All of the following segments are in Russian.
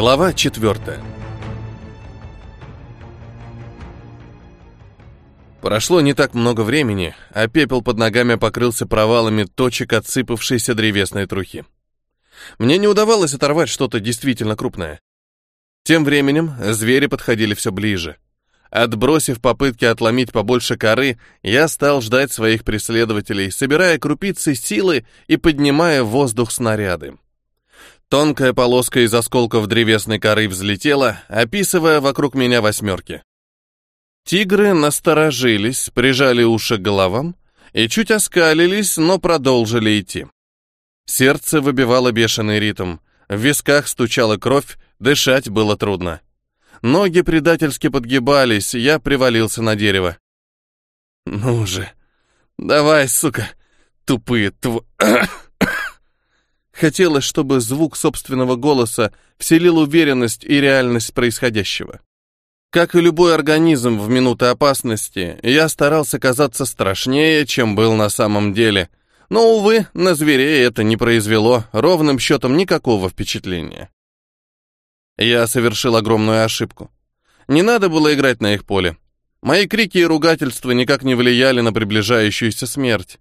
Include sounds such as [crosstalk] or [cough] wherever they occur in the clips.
Глава четвертая. Прошло не так много времени, а пепел под ногами покрылся провалами точек отсыпавшейся древесной трухи. Мне не удавалось оторвать что-то действительно крупное. Тем временем звери подходили все ближе. Отбросив попытки отломить побольше коры, я стал ждать своих преследователей, собирая крупицы силы и поднимая в воздух снаряды. Тонкая полоска из осколков древесной коры взлетела, описывая вокруг меня восьмерки. Тигры насторожились, прижали уши к головам и чуть оскалились, но продолжили идти. Сердце выбивало бешеный ритм, в висках стучала кровь, дышать было трудно. Ноги предательски подгибались, я привалился на дерево. «Ну же, давай, сука, тупые тв...» [coughs] Хотелось, чтобы звук собственного голоса вселил уверенность и реальность происходящего. Как и любой организм в минуты опасности, я старался казаться страшнее, чем был на самом деле. Но, увы, на зверей это не произвело ровным счетом никакого впечатления. Я совершил огромную ошибку. Не надо было играть на их поле. Мои крики и ругательства никак не влияли на приближающуюся смерть.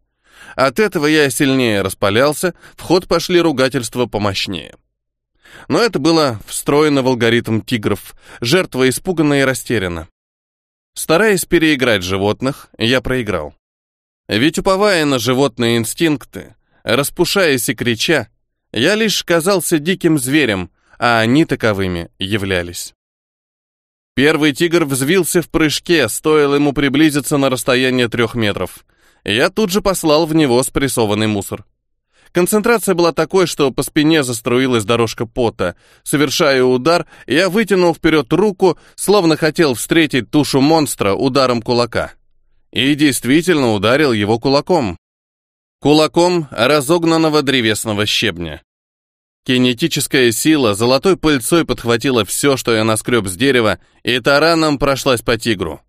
От этого я сильнее распалялся, в ход пошли ругательства помощнее. Но это было встроено в алгоритм тигров, жертва испуганна и растеряна. Стараясь переиграть животных, я проиграл. Ведь уповая на животные инстинкты, распушаясь и крича, я лишь казался диким зверем, а они таковыми являлись. Первый тигр взвился в прыжке, стоило ему приблизиться на расстояние трех метров. Я тут же послал в него спрессованный мусор. Концентрация была такой, что по спине заструилась дорожка пота. Совершая удар, я вытянул вперед руку, словно хотел встретить тушу монстра ударом кулака. И действительно ударил его кулаком. Кулаком разогнанного древесного щебня. Кинетическая сила золотой пыльцой подхватила все, что я наскреб с дерева, и тараном прошлась по тигру.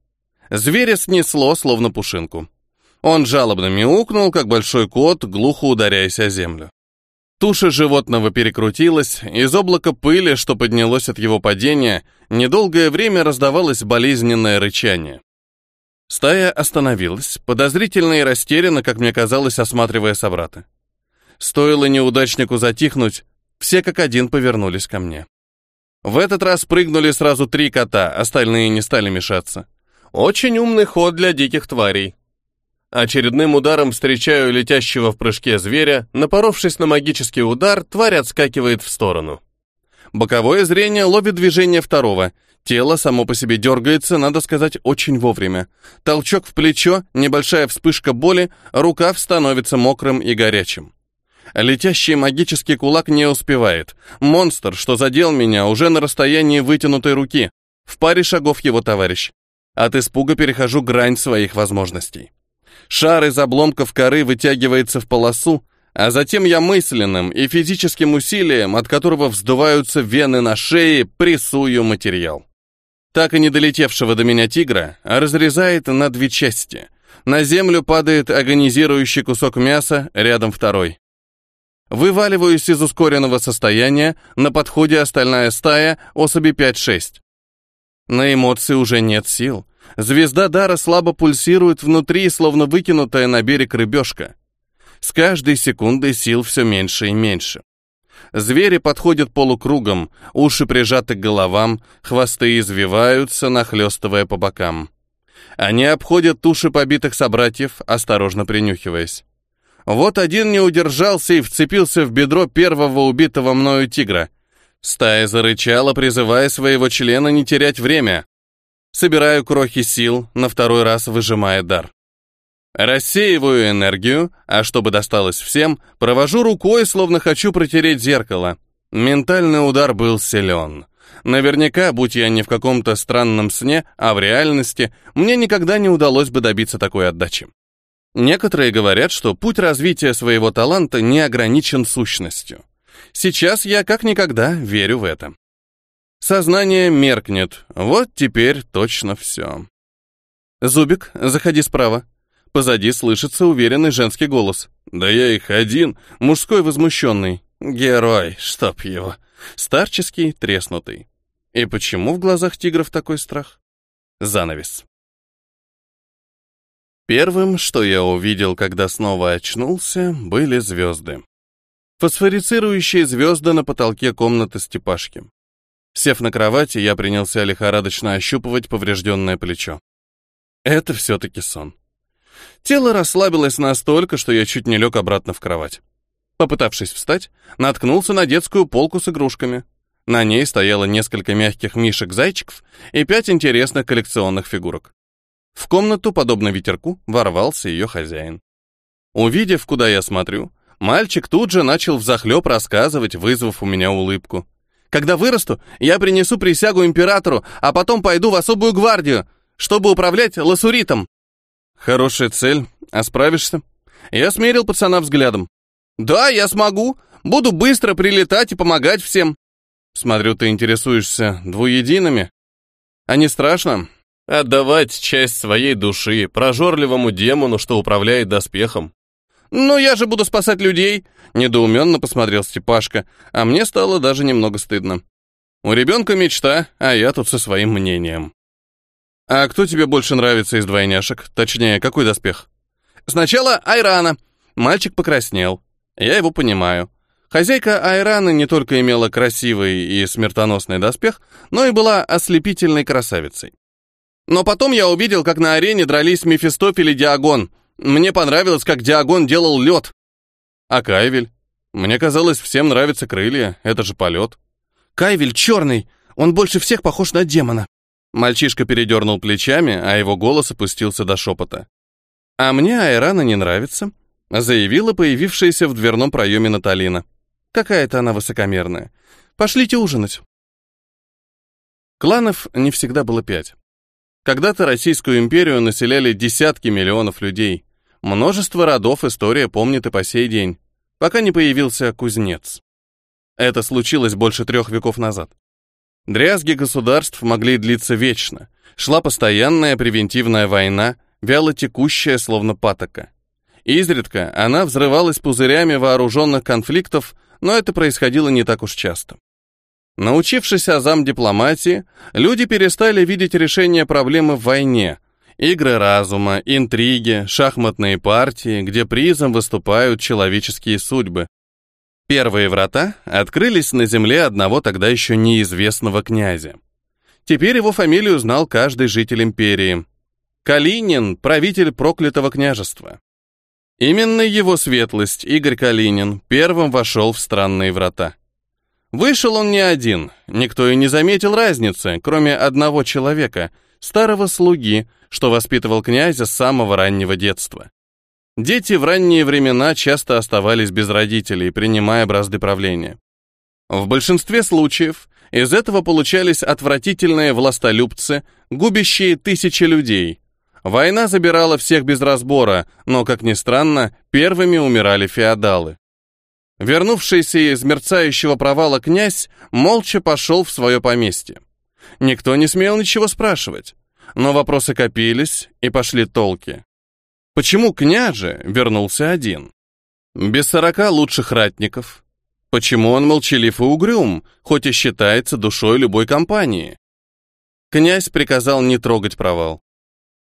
Зверя снесло, словно пушинку. Он жалобно мяукнул, как большой кот, глухо ударяясь о землю. Туша животного перекрутилась, из облака пыли, что поднялось от его падения, недолгое время раздавалось болезненное рычание. Стая остановилась, подозрительно и растерянно, как мне казалось, осматривая собрата. Стоило неудачнику затихнуть, все как один повернулись ко мне. В этот раз прыгнули сразу три кота, остальные не стали мешаться. Очень умный ход для диких тварей. Очередным ударом встречаю летящего в прыжке зверя, напоровшись на магический удар, тварь отскакивает в сторону. Боковое зрение ловит движение второго. Тело само по себе дергается, надо сказать, очень вовремя. Толчок в плечо, небольшая вспышка боли, рукав становится мокрым и горячим. Летящий магический кулак не успевает. Монстр, что задел меня, уже на расстоянии вытянутой руки. В паре шагов его товарищ. От испуга перехожу грань своих возможностей. Шар из обломков коры вытягивается в полосу, а затем я мысленным и физическим усилием, от которого вздуваются вены на шее, прессую материал. Так и не долетевшего до меня тигра разрезает на две части. На землю падает агонизирующий кусок мяса, рядом второй. Вываливаюсь из ускоренного состояния, на подходе остальная стая, особи 5-6. На эмоции уже нет сил. Звезда дара слабо пульсирует внутри, словно выкинутая на берег рыбешка. С каждой секундой сил все меньше и меньше. Звери подходят полукругом, уши прижаты к головам, хвосты извиваются, нахлестывая по бокам. Они обходят туши побитых собратьев, осторожно принюхиваясь. Вот один не удержался и вцепился в бедро первого убитого мною тигра. Стая зарычала, призывая своего члена не терять время. Собираю крохи сил, на второй раз выжимая дар. Рассеиваю энергию, а чтобы досталось всем, провожу рукой, словно хочу протереть зеркало. Ментальный удар был силен. Наверняка, будь я не в каком-то странном сне, а в реальности, мне никогда не удалось бы добиться такой отдачи. Некоторые говорят, что путь развития своего таланта не ограничен сущностью. Сейчас я как никогда верю в это. Сознание меркнет. Вот теперь точно все. «Зубик, заходи справа». Позади слышится уверенный женский голос. «Да я их один, мужской возмущенный. Герой, чтоб его». Старческий, треснутый. И почему в глазах тигров такой страх? Занавес. Первым, что я увидел, когда снова очнулся, были звезды. Фосфорицирующие звезды на потолке комнаты Степашки. Сев на кровати, я принялся лихорадочно ощупывать поврежденное плечо. Это все-таки сон. Тело расслабилось настолько, что я чуть не лег обратно в кровать. Попытавшись встать, наткнулся на детскую полку с игрушками. На ней стояло несколько мягких мишек-зайчиков и пять интересных коллекционных фигурок. В комнату, подобно ветерку, ворвался ее хозяин. Увидев, куда я смотрю, мальчик тут же начал взахлеб рассказывать, вызвав у меня улыбку. «Когда вырасту, я принесу присягу императору, а потом пойду в особую гвардию, чтобы управлять ласуритом». «Хорошая цель. А справишься?» Я смерил пацана взглядом. «Да, я смогу. Буду быстро прилетать и помогать всем». «Смотрю, ты интересуешься двуедиными. А не страшно?» Отдавать часть своей души прожорливому демону, что управляет доспехом. «Ну, я же буду спасать людей!» — недоуменно посмотрел Степашка, а мне стало даже немного стыдно. «У ребенка мечта, а я тут со своим мнением». «А кто тебе больше нравится из двойняшек? Точнее, какой доспех?» «Сначала Айрана». Мальчик покраснел. Я его понимаю. Хозяйка Айраны не только имела красивый и смертоносный доспех, но и была ослепительной красавицей. Но потом я увидел, как на арене дрались Мефистофель и Диагон. Мне понравилось, как Диагон делал лед. А Кайвель? Мне казалось, всем нравятся крылья, это же полет. Кайвель черный, он больше всех похож на демона. Мальчишка передернул плечами, а его голос опустился до шепота. «А мне Айрана не нравится», — заявила появившаяся в дверном проеме Наталина. «Какая-то она высокомерная. Пошлите ужинать». Кланов не всегда было пять. Когда-то Российскую империю населяли десятки миллионов людей. Множество родов история помнит и по сей день, пока не появился кузнец. Это случилось больше трех веков назад. Дрязги государств могли длиться вечно. Шла постоянная превентивная война, вяло текущая, словно патока. Изредка она взрывалась пузырями вооруженных конфликтов, но это происходило не так уж часто. Научившись азам дипломатии, люди перестали видеть решение проблемы в войне. Игры разума, интриги, шахматные партии, где призом выступают человеческие судьбы. Первые врата открылись на земле одного тогда еще неизвестного князя. Теперь его фамилию знал каждый житель империи. Калинин, правитель проклятого княжества. Именно его светлость, Игорь Калинин, первым вошел в странные врата. Вышел он не один, никто и не заметил разницы, кроме одного человека, старого слуги, что воспитывал князя с самого раннего детства. Дети в ранние времена часто оставались без родителей, принимая бразды правления. В большинстве случаев из этого получались отвратительные властолюбцы, губящие тысячи людей. Война забирала всех без разбора, но, как ни странно, первыми умирали феодалы. Вернувшийся из мерцающего провала князь молча пошел в свое поместье. Никто не смел ничего спрашивать, но вопросы копились и пошли толки. Почему княже вернулся один? Без сорока лучших ратников. Почему он молчалив и угрюм, хоть и считается душой любой компании? Князь приказал не трогать провал.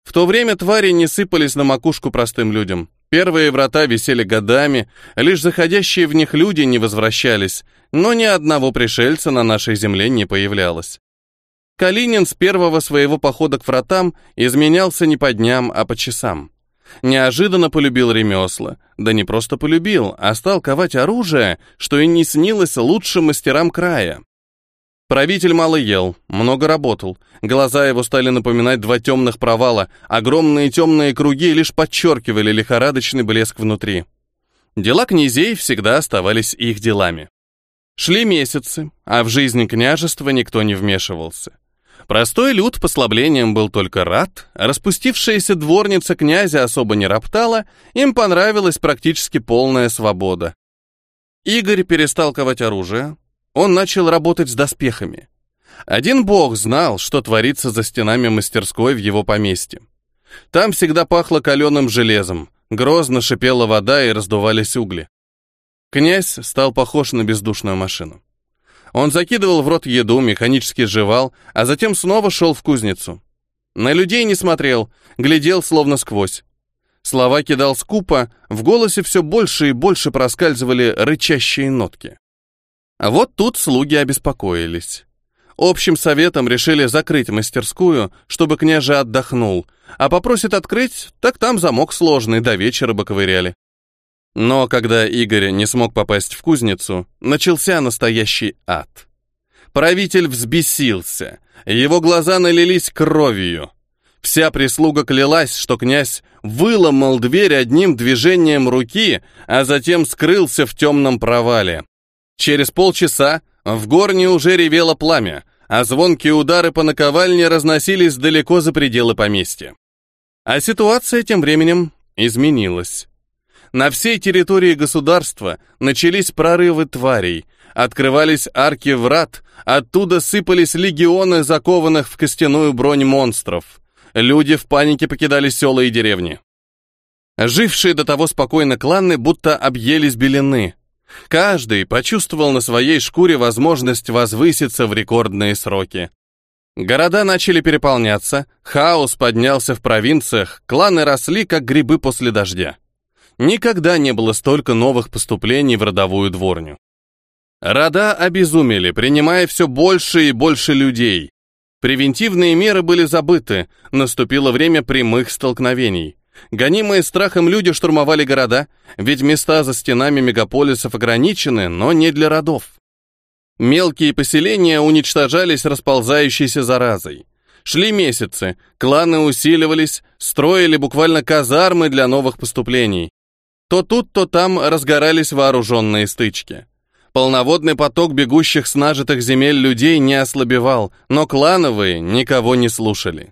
В то время твари не сыпались на макушку простым людям. Первые врата висели годами, лишь заходящие в них люди не возвращались, но ни одного пришельца на нашей земле не появлялось. Калинин с первого своего похода к вратам изменялся не по дням, а по часам. Неожиданно полюбил ремесла, да не просто полюбил, а стал ковать оружие, что и не снилось лучшим мастерам края. Правитель мало ел, много работал. Глаза его стали напоминать два темных провала, огромные темные круги лишь подчеркивали лихорадочный блеск внутри. Дела князей всегда оставались их делами. Шли месяцы, а в жизнь княжества никто не вмешивался. Простой люд послаблением был только рад, распустившаяся дворница князя особо не роптала, им понравилась практически полная свобода. Игорь перестал ковать оружие, он начал работать с доспехами. Один бог знал, что творится за стенами мастерской в его поместье. Там всегда пахло каленым железом, грозно шипела вода и раздувались угли. Князь стал похож на бездушную машину. Он закидывал в рот еду, механически жевал, а затем снова шел в кузницу. На людей не смотрел, глядел словно сквозь. Слова кидал скупо, в голосе все больше и больше проскальзывали рычащие нотки. А вот тут слуги обеспокоились. Общим советом решили закрыть мастерскую, чтобы княже отдохнул, а попросит открыть, так там замок сложный, до вечера бы ковыряли. Но когда Игорь не смог попасть в кузницу, начался настоящий ад. Правитель взбесился, его глаза налились кровью. Вся прислуга клялась, что князь выломал дверь одним движением руки, а затем скрылся в темном провале. Через полчаса в горне уже ревело пламя, а звонкие удары по наковальне разносились далеко за пределы поместья. А ситуация тем временем изменилась. На всей территории государства начались прорывы тварей, открывались арки врат, оттуда сыпались легионы закованных в костяную бронь монстров. Люди в панике покидали села и деревни. Жившие до того спокойно кланы будто объелись белины. Каждый почувствовал на своей шкуре возможность возвыситься в рекордные сроки. Города начали переполняться, хаос поднялся в провинциях, кланы росли, как грибы после дождя. Никогда не было столько новых поступлений в родовую дворню. Рода обезумели, принимая все больше и больше людей. Превентивные меры были забыты, наступило время прямых столкновений. Гонимые страхом люди штурмовали города, ведь места за стенами мегаполисов ограничены, но не для родов. Мелкие поселения уничтожались расползающейся заразой. Шли месяцы, кланы усиливались, строили буквально казармы для новых поступлений. То тут, то там разгорались вооруженные стычки. Полноводный поток бегущих с нажитых земель людей не ослабевал, но клановые никого не слушали.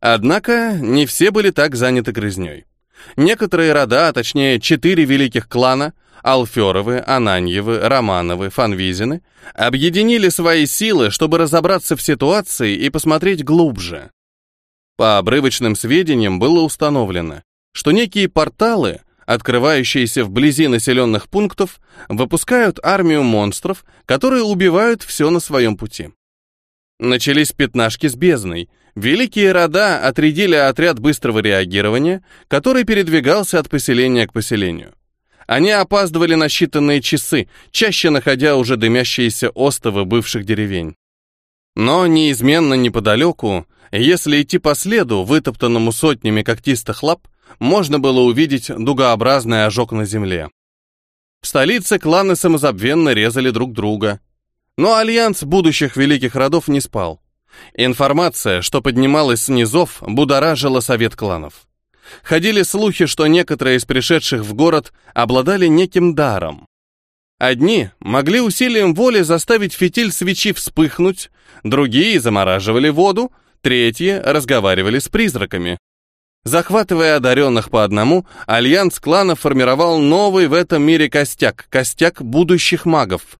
Однако не все были так заняты грызней. Некоторые рода, а точнее четыре великих клана, Алферовы, Ананьевы, Романовы, Фанвизины, объединили свои силы, чтобы разобраться в ситуации и посмотреть глубже. По обрывочным сведениям было установлено, что некие порталы, открывающиеся вблизи населенных пунктов, выпускают армию монстров, которые убивают все на своем пути. Начались пятнашки с бездной. Великие рода отрядили отряд быстрого реагирования, который передвигался от поселения к поселению. Они опаздывали на считанные часы, чаще находя уже дымящиеся остовы бывших деревень. Но неизменно неподалеку, если идти по следу, вытоптанному сотнями когтистых лап, можно было увидеть дугообразный ожог на земле. В столице кланы самозабвенно резали друг друга, но альянс будущих великих родов не спал. Информация, что поднималась с низов, будоражила совет кланов. Ходили слухи, что некоторые из пришедших в город обладали неким даром. Одни могли усилием воли заставить фитиль свечи вспыхнуть, другие замораживали воду, третьи разговаривали с призраками. Захватывая одаренных по одному, альянс кланов формировал новый в этом мире костяк, костяк будущих магов.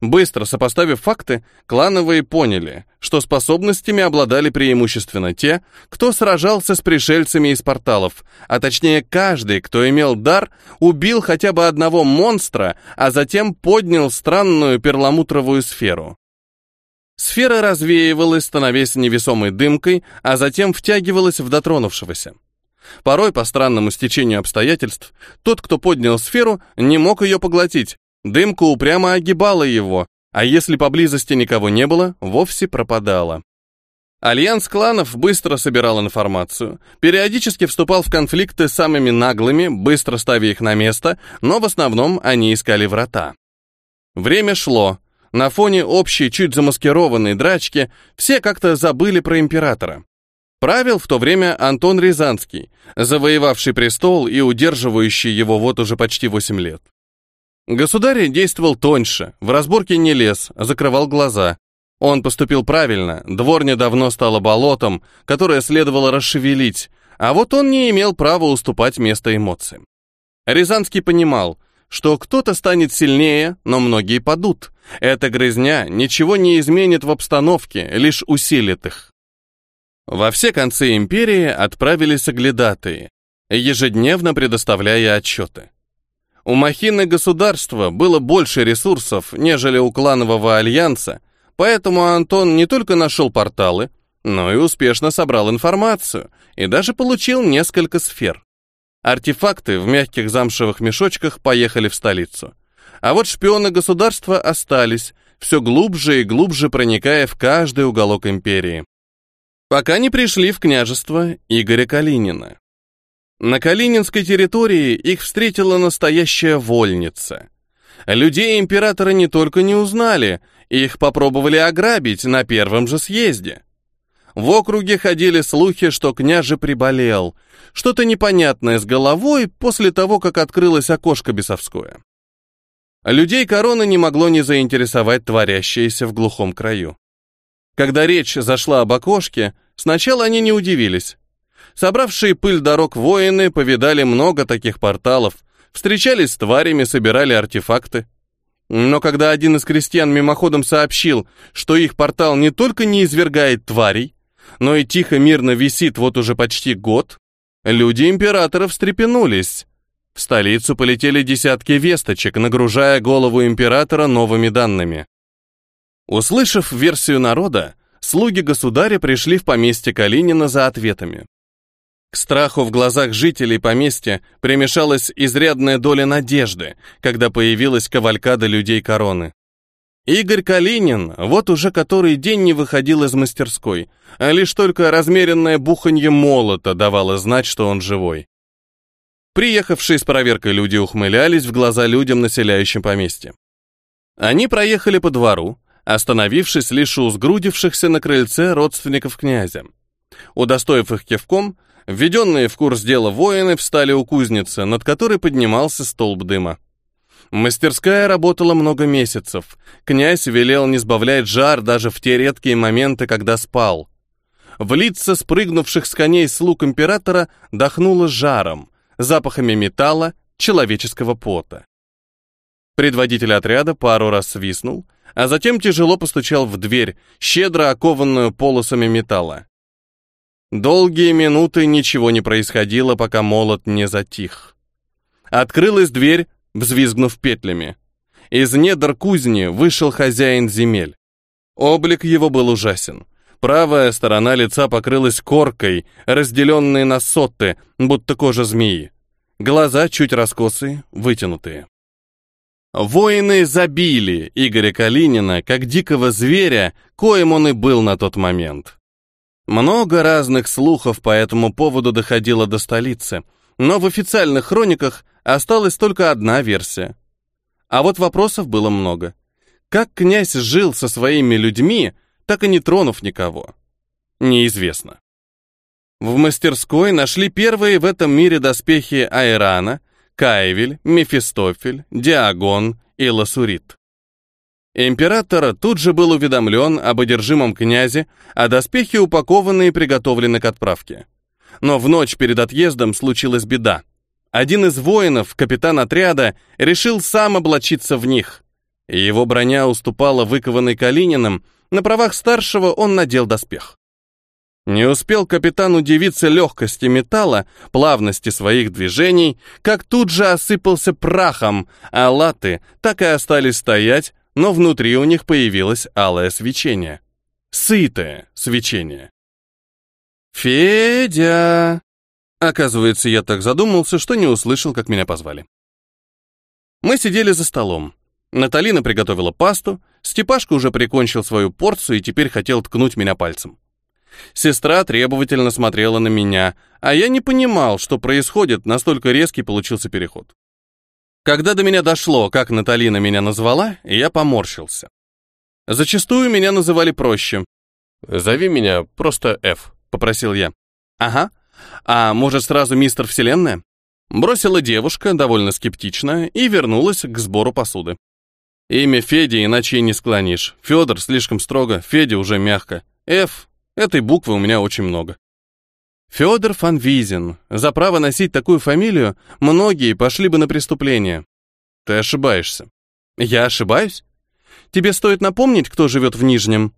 Быстро сопоставив факты, клановые поняли, что способностями обладали преимущественно те, кто сражался с пришельцами из порталов, а точнее каждый, кто имел дар, убил хотя бы одного монстра, а затем поднял странную перламутровую сферу. Сфера развеивалась, становясь невесомой дымкой, а затем втягивалась в дотронувшегося. Порой, по странному стечению обстоятельств, тот, кто поднял сферу, не мог ее поглотить, Дымка упрямо огибала его, а если поблизости никого не было, вовсе пропадала. Альянс кланов быстро собирал информацию, периодически вступал в конфликты с самыми наглыми, быстро ставя их на место, но в основном они искали врата. Время шло. На фоне общей, чуть замаскированной драчки все как-то забыли про императора. Правил в то время Антон Рязанский, завоевавший престол и удерживающий его вот уже почти 8 лет. Государь действовал тоньше, в разборке не лез, закрывал глаза. Он поступил правильно, дворня давно стала болотом, которое следовало расшевелить, а вот он не имел права уступать место эмоциям. Рязанский понимал, что кто-то станет сильнее, но многие падут. Эта грызня ничего не изменит в обстановке, лишь усилит их. Во все концы империи отправились оглядатые, ежедневно предоставляя отчеты. У махины государства было больше ресурсов, нежели у кланового альянса, поэтому Антон не только нашел порталы, но и успешно собрал информацию и даже получил несколько сфер. Артефакты в мягких замшевых мешочках поехали в столицу. А вот шпионы государства остались, все глубже и глубже проникая в каждый уголок империи. Пока не пришли в княжество Игоря Калинина. На Калининской территории их встретила настоящая вольница. Людей императора не только не узнали, их попробовали ограбить на первом же съезде. В округе ходили слухи, что княже приболел. Что-то непонятное с головой после того, как открылось окошко бесовское. Людей короны не могло не заинтересовать творящееся в глухом краю. Когда речь зашла об окошке, сначала они не удивились. Собравшие пыль дорог воины повидали много таких порталов, встречались с тварями, собирали артефакты. Но когда один из крестьян мимоходом сообщил, что их портал не только не извергает тварей, но и тихо мирно висит вот уже почти год, люди императора встрепенулись. В столицу полетели десятки весточек, нагружая голову императора новыми данными. Услышав версию народа, слуги государя пришли в поместье Калинина за ответами. К страху в глазах жителей поместья примешалась изрядная доля надежды, когда появилась кавалькада людей короны. Игорь Калинин вот уже который день не выходил из мастерской, а лишь только размеренное буханье молота давало знать, что он живой. Приехавшие с проверкой люди ухмылялись в глаза людям, населяющим поместье. Они проехали по двору, остановившись лишь у сгрудившихся на крыльце родственников князя. Удостоив их кивком, введенные в курс дела воины встали у кузницы, над которой поднимался столб дыма. Мастерская работала много месяцев. Князь велел не сбавлять жар даже в те редкие моменты, когда спал. В лица спрыгнувших с коней слуг императора дохнуло жаром, запахами металла, человеческого пота. Предводитель отряда пару раз свистнул, а затем тяжело постучал в дверь, щедро окованную полосами металла. Долгие минуты ничего не происходило, пока молот не затих. Открылась дверь, взвизгнув петлями. Из недр кузни вышел хозяин земель. Облик его был ужасен. Правая сторона лица покрылась коркой, разделенной на сотты, будто кожа змеи. Глаза чуть раскосые, вытянутые. Воины забили Игоря Калинина, как дикого зверя, коим он и был на тот момент. Много разных слухов по этому поводу доходило до столицы, но в официальных хрониках Осталась только одна версия. А вот вопросов было много. Как князь жил со своими людьми, так и не тронув никого? Неизвестно. В мастерской нашли первые в этом мире доспехи Айрана, Каевель, Мефистофель, Диагон и Ласурит. Император тут же был уведомлен об одержимом князе, а доспехи упакованы и приготовлены к отправке. Но в ночь перед отъездом случилась беда. Один из воинов, капитан отряда, решил сам облачиться в них. Его броня уступала выкованной Калининым, на правах старшего он надел доспех. Не успел капитан удивиться легкости металла, плавности своих движений, как тут же осыпался прахом, а латы так и остались стоять, но внутри у них появилось алое свечение. Сытое свечение. «Федя!» Оказывается, я так задумался, что не услышал, как меня позвали. Мы сидели за столом. Наталина приготовила пасту, Степашка уже прикончил свою порцию и теперь хотел ткнуть меня пальцем. Сестра требовательно смотрела на меня, а я не понимал, что происходит, настолько резкий получился переход. Когда до меня дошло, как Наталина меня назвала, я поморщился. Зачастую меня называли проще. «Зови меня просто Ф», — попросил я. «Ага», а может, сразу мистер Вселенная? Бросила девушка, довольно скептично, и вернулась к сбору посуды. Имя Феди иначе и не склонишь. Федор слишком строго, Федя уже мягко. Ф. Этой буквы у меня очень много. Федор Фанвизин. За право носить такую фамилию многие пошли бы на преступление. Ты ошибаешься. Я ошибаюсь? Тебе стоит напомнить, кто живет в Нижнем?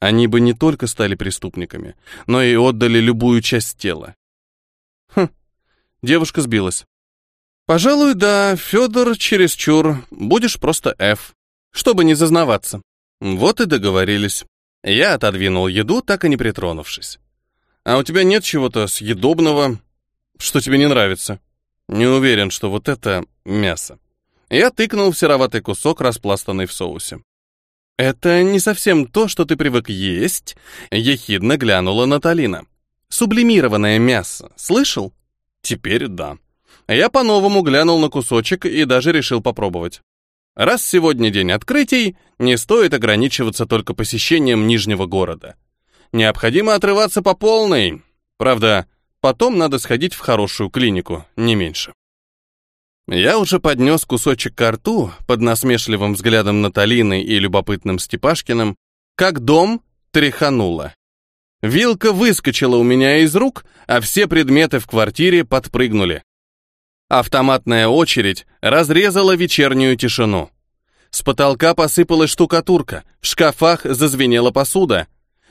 Они бы не только стали преступниками, но и отдали любую часть тела. Хм, девушка сбилась. Пожалуй, да, Федор чересчур. Будешь просто F, чтобы не зазнаваться. Вот и договорились. Я отодвинул еду, так и не притронувшись. А у тебя нет чего-то съедобного, что тебе не нравится? Не уверен, что вот это мясо. Я тыкнул в сероватый кусок, распластанный в соусе. «Это не совсем то, что ты привык есть», — ехидно глянула Наталина. «Сублимированное мясо. Слышал?» «Теперь да». Я по-новому глянул на кусочек и даже решил попробовать. Раз сегодня день открытий, не стоит ограничиваться только посещением Нижнего города. Необходимо отрываться по полной. Правда, потом надо сходить в хорошую клинику, не меньше. Я уже поднес кусочек ко рту под насмешливым взглядом Наталины и любопытным Степашкиным, как дом тряхануло. Вилка выскочила у меня из рук, а все предметы в квартире подпрыгнули. Автоматная очередь разрезала вечернюю тишину. С потолка посыпалась штукатурка, в шкафах зазвенела посуда.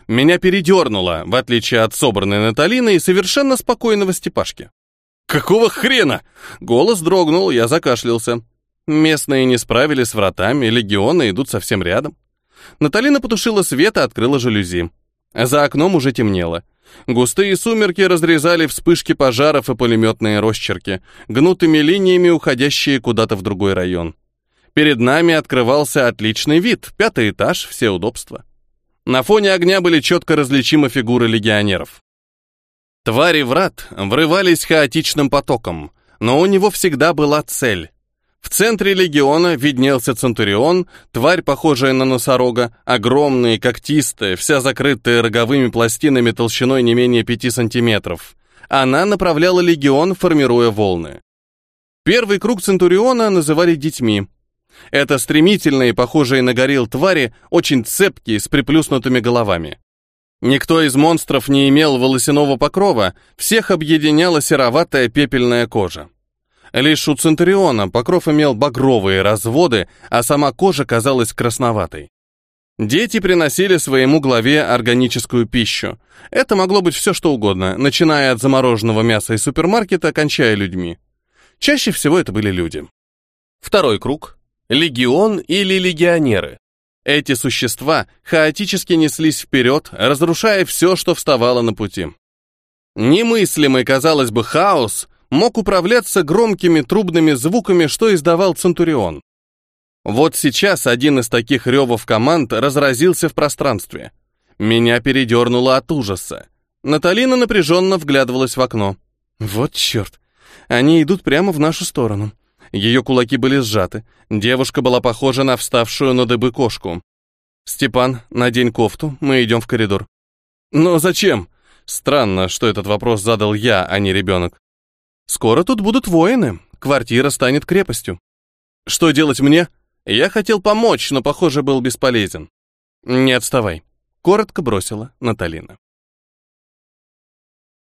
Меня передернуло, в отличие от собранной Наталины и совершенно спокойного Степашки. «Какого хрена?» Голос дрогнул, я закашлялся. Местные не справились с вратами, легионы идут совсем рядом. Наталина потушила свет и открыла жалюзи. За окном уже темнело. Густые сумерки разрезали вспышки пожаров и пулеметные росчерки, гнутыми линиями уходящие куда-то в другой район. Перед нами открывался отличный вид, пятый этаж, все удобства. На фоне огня были четко различимы фигуры легионеров. Твари врат врывались хаотичным потоком, но у него всегда была цель. В центре легиона виднелся Центурион, тварь, похожая на носорога, огромная, когтистая, вся закрытая роговыми пластинами толщиной не менее пяти сантиметров. Она направляла легион, формируя волны. Первый круг Центуриона называли детьми. Это стремительные, похожие на горилл твари, очень цепкие, с приплюснутыми головами. Никто из монстров не имел волосяного покрова, всех объединяла сероватая пепельная кожа. Лишь у Центуриона покров имел багровые разводы, а сама кожа казалась красноватой. Дети приносили своему главе органическую пищу. Это могло быть все что угодно, начиная от замороженного мяса из супермаркета, кончая людьми. Чаще всего это были люди. Второй круг. Легион или легионеры. Эти существа хаотически неслись вперед, разрушая все, что вставало на пути. Немыслимый, казалось бы, хаос мог управляться громкими трубными звуками, что издавал Центурион. Вот сейчас один из таких ревов команд разразился в пространстве. Меня передернуло от ужаса. Наталина напряженно вглядывалась в окно. Вот черт, они идут прямо в нашу сторону. Ее кулаки были сжаты. Девушка была похожа на вставшую на дыбы кошку. «Степан, надень кофту, мы идем в коридор». «Но зачем?» Странно, что этот вопрос задал я, а не ребенок. «Скоро тут будут воины, квартира станет крепостью». «Что делать мне?» Я хотел помочь, но, похоже, был бесполезен. «Не отставай», — коротко бросила Наталина.